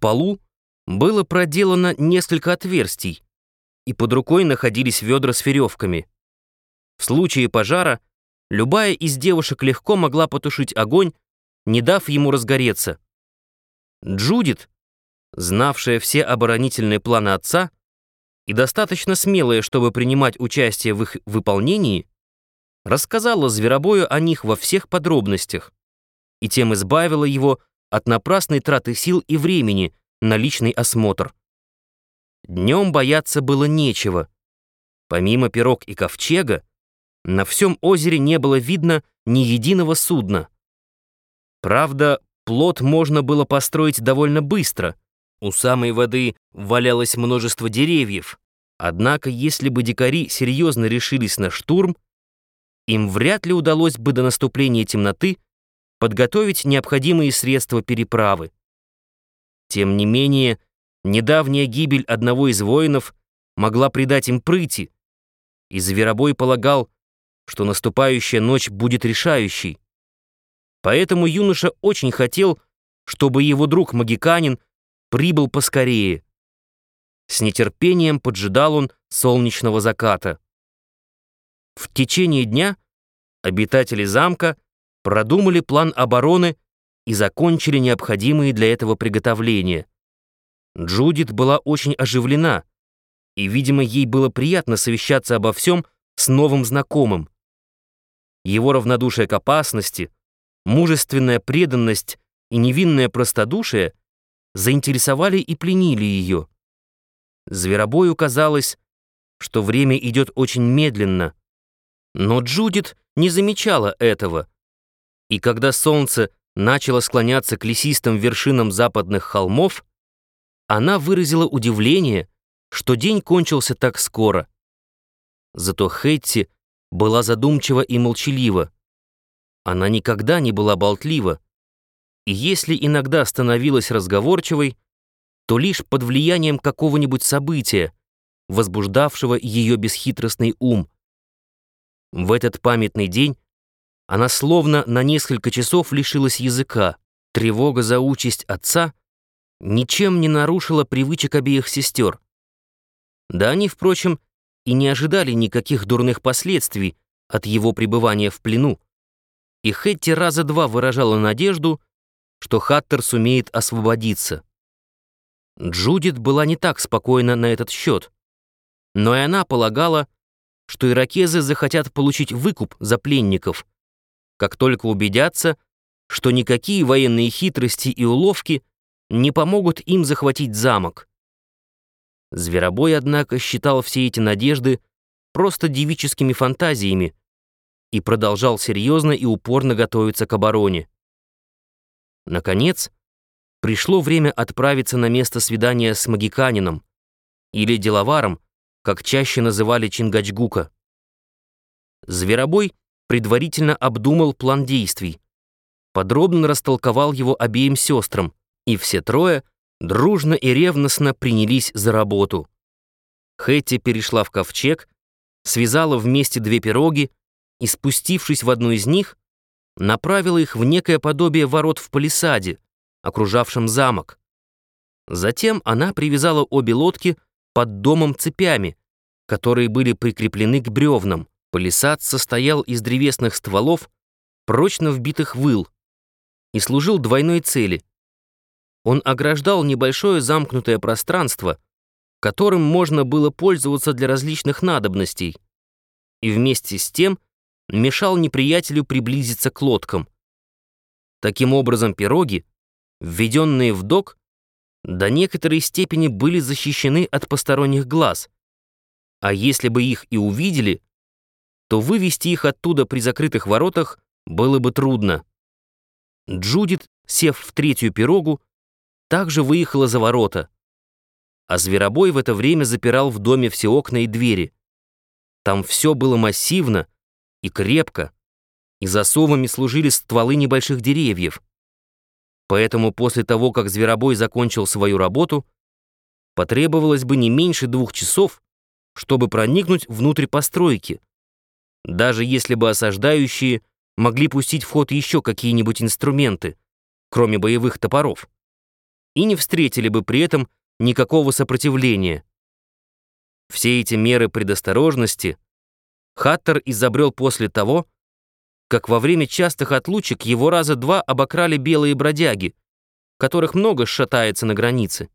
полу было проделано несколько отверстий, и под рукой находились ведра с веревками. В случае пожара любая из девушек легко могла потушить огонь, не дав ему разгореться. Джудит, знавшая все оборонительные планы отца и достаточно смелая, чтобы принимать участие в их выполнении, рассказала Зверобою о них во всех подробностях и тем избавила его от напрасной траты сил и времени на личный осмотр. Днем бояться было нечего. Помимо пирог и ковчега, на всем озере не было видно ни единого судна. Правда, плот можно было построить довольно быстро. У самой воды валялось множество деревьев. Однако, если бы дикари серьезно решились на штурм, им вряд ли удалось бы до наступления темноты подготовить необходимые средства переправы. Тем не менее, недавняя гибель одного из воинов могла придать им прыти, и Зверобой полагал, что наступающая ночь будет решающей. Поэтому юноша очень хотел, чтобы его друг Магиканин прибыл поскорее. С нетерпением поджидал он солнечного заката. В течение дня обитатели замка продумали план обороны и закончили необходимые для этого приготовления. Джудит была очень оживлена, и, видимо, ей было приятно совещаться обо всем с новым знакомым. Его равнодушие к опасности, мужественная преданность и невинное простодушие заинтересовали и пленили ее. Зверобою казалось, что время идет очень медленно, но Джудит не замечала этого, и когда солнце начало склоняться к лесистым вершинам западных холмов, она выразила удивление, что день кончился так скоро. Зато Хэтти была задумчива и молчалива. Она никогда не была болтлива, и если иногда становилась разговорчивой, то лишь под влиянием какого-нибудь события, возбуждавшего ее бесхитростный ум. В этот памятный день она словно на несколько часов лишилась языка. Тревога за участь отца ничем не нарушила привычек обеих сестер. Да они, впрочем, и не ожидали никаких дурных последствий от его пребывания в плену. И Хэтти раза два выражала надежду, что Хаттер сумеет освободиться. Джудит была не так спокойна на этот счет, но и она полагала, что иракезы захотят получить выкуп за пленников, как только убедятся, что никакие военные хитрости и уловки не помогут им захватить замок. Зверобой, однако, считал все эти надежды просто девическими фантазиями и продолжал серьезно и упорно готовиться к обороне. Наконец, пришло время отправиться на место свидания с магиканином или деловаром, как чаще называли Чингачгука. Зверобой предварительно обдумал план действий, подробно растолковал его обеим сестрам, и все трое дружно и ревностно принялись за работу. Хэтти перешла в ковчег, связала вместе две пироги и, спустившись в одну из них, направила их в некое подобие ворот в палисаде, окружавшем замок. Затем она привязала обе лодки под домом цепями, которые были прикреплены к бревнам. Палисад состоял из древесных стволов, прочно вбитых в ил, и служил двойной цели. Он ограждал небольшое замкнутое пространство, которым можно было пользоваться для различных надобностей, и вместе с тем мешал неприятелю приблизиться к лодкам. Таким образом, пироги, введенные в док, до некоторой степени были защищены от посторонних глаз, а если бы их и увидели, то вывести их оттуда при закрытых воротах было бы трудно. Джудит, сев в третью пирогу, также выехала за ворота, а Зверобой в это время запирал в доме все окна и двери. Там все было массивно и крепко, и засовами служили стволы небольших деревьев. Поэтому после того, как Зверобой закончил свою работу, потребовалось бы не меньше двух часов, чтобы проникнуть внутрь постройки, даже если бы осаждающие могли пустить в ход еще какие-нибудь инструменты, кроме боевых топоров. и не встретили бы при этом никакого сопротивления. Все эти меры предосторожности Хаттер изобрел после того, как во время частых отлучек его раза два обокрали белые бродяги, которых много шатается на границе.